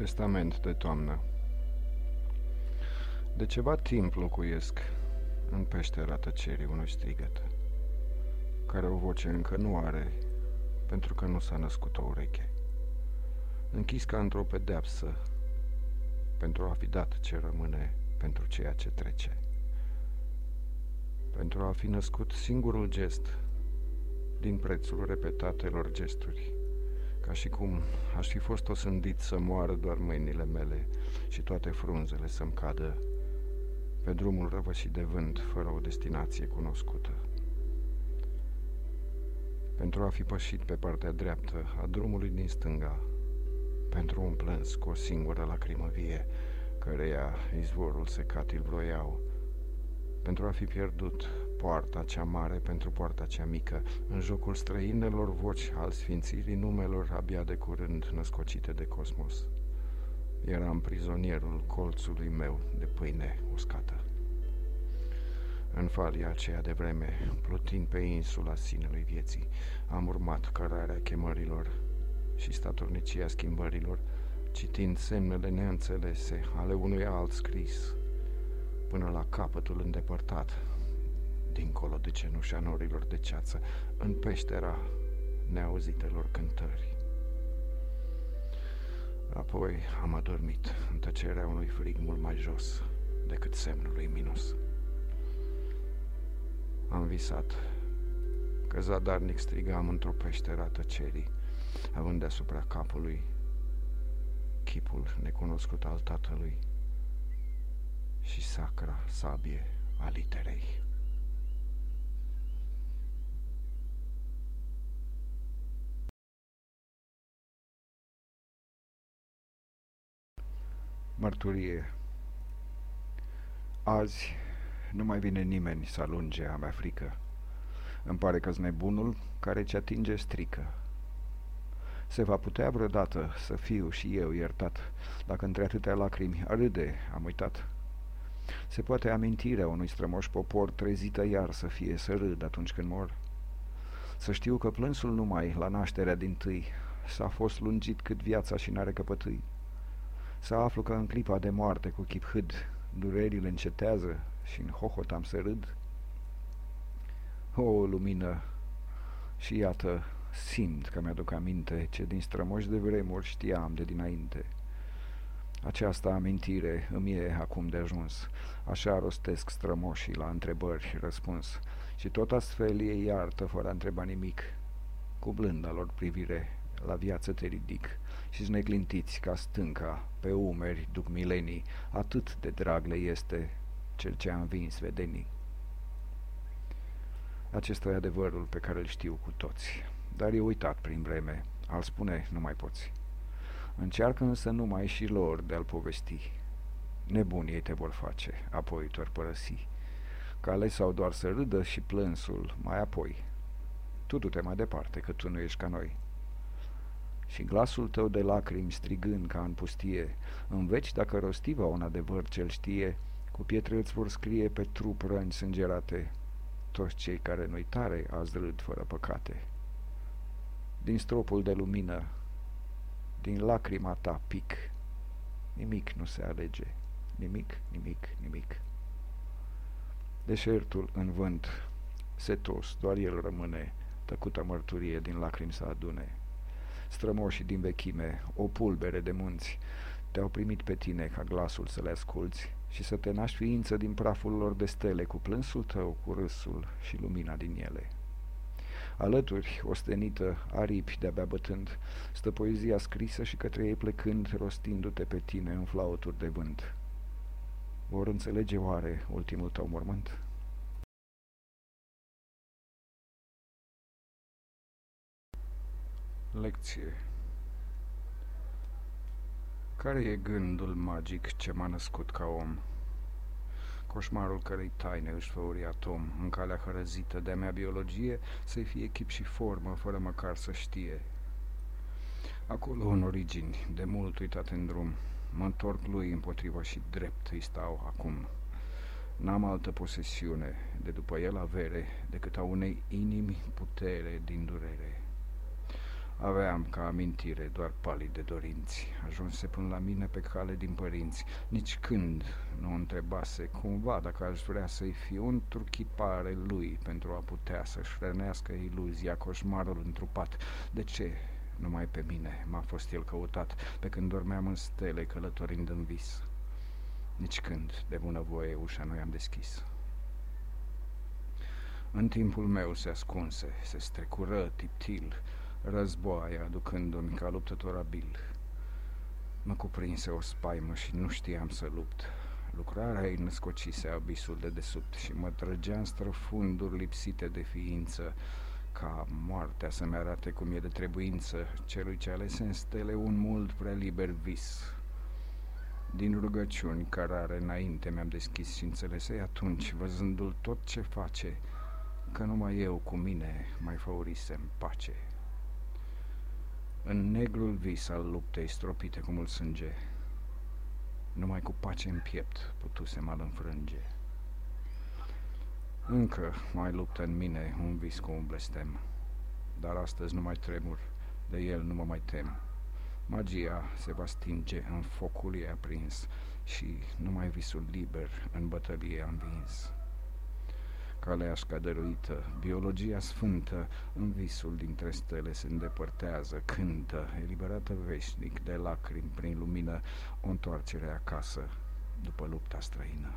Testament de toamnă De ceva timp locuiesc în peștera tăcerii unui strigăt, care o voce încă nu are, pentru că nu s-a născut o ureche. Închis ca într-o pedeapsă, pentru a fi dat ce rămâne pentru ceea ce trece. Pentru a fi născut singurul gest din prețul repetatelor gesturi ca și cum aș fi fost osândit să moară doar mâinile mele și toate frunzele să-mi cadă pe drumul răvășit de vânt, fără o destinație cunoscută. Pentru a fi pășit pe partea dreaptă a drumului din stânga, pentru un plâns cu o singură lacrimă vie, căreia izvorul secat îl vroiau, pentru a fi pierdut poarta cea mare pentru poarta cea mică, în jocul străinelor voci al sfințirii numelor abia de curând născocite de cosmos. Eram prizonierul colțului meu de pâine uscată. În falia aceea de vreme, plutind pe insula sinelui vieții, am urmat cărarea chemărilor și statornicia schimbărilor, citind semnele neînțelese ale unui alt scris, până la capătul îndepărtat, dincolo de cenușa norilor de ceață, în peștera neauzitelor cântări. Apoi am adormit în tăcerea unui frig mult mai jos decât semnul lui minus. Am visat că zadarnic strigam într-o peșteră a tăcerii, având deasupra capului chipul necunoscut al tatălui și sacra sabie a literei. Mărturie Azi nu mai vine nimeni să alunge a mea frică. Îmi pare că nebunul care ce atinge strică. Se va putea vreodată să fiu și eu iertat, dacă între atâtea lacrimi a râde am uitat. Se poate amintirea unui strămoș popor trezită iar să fie să râd atunci când mor. Să știu că plânsul numai la nașterea din tâi s-a fost lungit cât viața și n-are căpătâi. Să aflu că în clipa de moarte cu chip hâd durerile încetează și în hohot am să râd. O, lumină, și iată, simt că mi-aduc aminte ce din strămoși de vremuri știam de dinainte. Această amintire îmi e acum de ajuns, așa rostesc strămoșii la întrebări și răspuns, și tot astfel ei iartă fără a întreba nimic. Cu blânda lor privire la viață te ridic și neclintiți ca stânca, pe umeri duc milenii, atât de drag le este cel ce a învins vedenii. Acesta e adevărul pe care îl știu cu toți, dar e uitat prin vreme, al spune nu mai poți. Încearcă însă numai și lor de a-l povesti. Nebunii ei te vor face, apoi te părăsi. Cale sau doar să râdă și plânsul mai apoi. Tu du-te mai departe, că tu nu ești ca noi și glasul tău de lacrimi strigând ca în pustie, în veci dacă rostiva un adevăr cel știe, cu pietre îți vor scrie pe trup răni sângerate, toți cei care în uitare azi râd fără păcate. Din stropul de lumină, din lacrima ta pic, nimic nu se alege, nimic, nimic, nimic. Deșertul în vânt, setos, doar el rămâne, tăcută mărturie din lacrimi să adune strămoșii din vechime, o pulbere de munți, te-au primit pe tine ca glasul să le asculți și să te naști ființă din praful lor de stele, cu plânsul tău, cu râsul și lumina din ele. Alături, ostenită, aripi de-abia bătând, stă poezia scrisă și către ei plecând, rostindu-te pe tine în flauturi de vânt. Vor înțelege oare ultimul tău mormânt? Lecție Care e gândul magic ce m-a născut ca om? Coșmarul cărei taine își făuri atom, în calea hărăzită de-a mea biologie, să-i fie chip și formă, fără măcar să știe. Acolo, în origini, de mult uitat în drum, mă întorc lui împotriva și drept îi stau acum. N-am altă posesiune de după el avere decât a unei inimi putere din durere. Aveam ca amintire doar palide dorinți, ajunse până la mine pe cale din părinți, nici când nu întrebase cumva dacă aș vrea să-i fiu întruchipare lui pentru a putea să-și rănească iluzia coșmarul întrupat. De ce numai pe mine m-a fost el căutat, pe când dormeam în stele călătorind în vis? Nici când, de bunăvoie, ușa nu i-am deschis. În timpul meu se ascunse, se strecură tiptil, războaie aducându-mi ca luptător abil. Mă cuprinse o spaimă și nu știam să lupt. Lucrarea ei născocise abisul de desubt și mă trăgea în străfunduri lipsite de ființă, ca moartea să-mi arate cum e de trebuință celui ce alese în stele un mult prea liber vis. Din rugăciuni care înainte mi-am deschis și înțelesei atunci, văzându-l tot ce face, că numai eu cu mine mai făurisem pace. În negrul vis al luptei stropite cu mult sânge, numai cu pace în piept putusem al înfrânge. Încă mai luptă în mine un vis cu un blestem, dar astăzi nu mai tremur, de el nu mă mai tem. Magia se va stinge în focul ei aprins și numai visul liber în bătălie am vins caleașca dăruită, biologia sfântă, în visul dintre stele se îndepărtează, cântă, eliberată veșnic de lacrimi prin lumină, o întoarcere acasă după lupta străină.